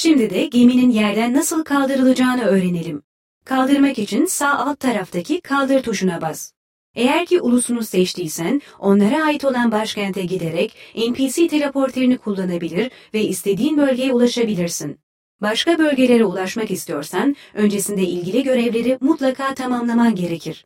Şimdi de geminin yerden nasıl kaldırılacağını öğrenelim. Kaldırmak için sağ alt taraftaki kaldır tuşuna bas. Eğer ki ulusunu seçtiysen onlara ait olan başkente giderek NPC teleporterini kullanabilir ve istediğin bölgeye ulaşabilirsin. Başka bölgelere ulaşmak istiyorsan öncesinde ilgili görevleri mutlaka tamamlaman gerekir.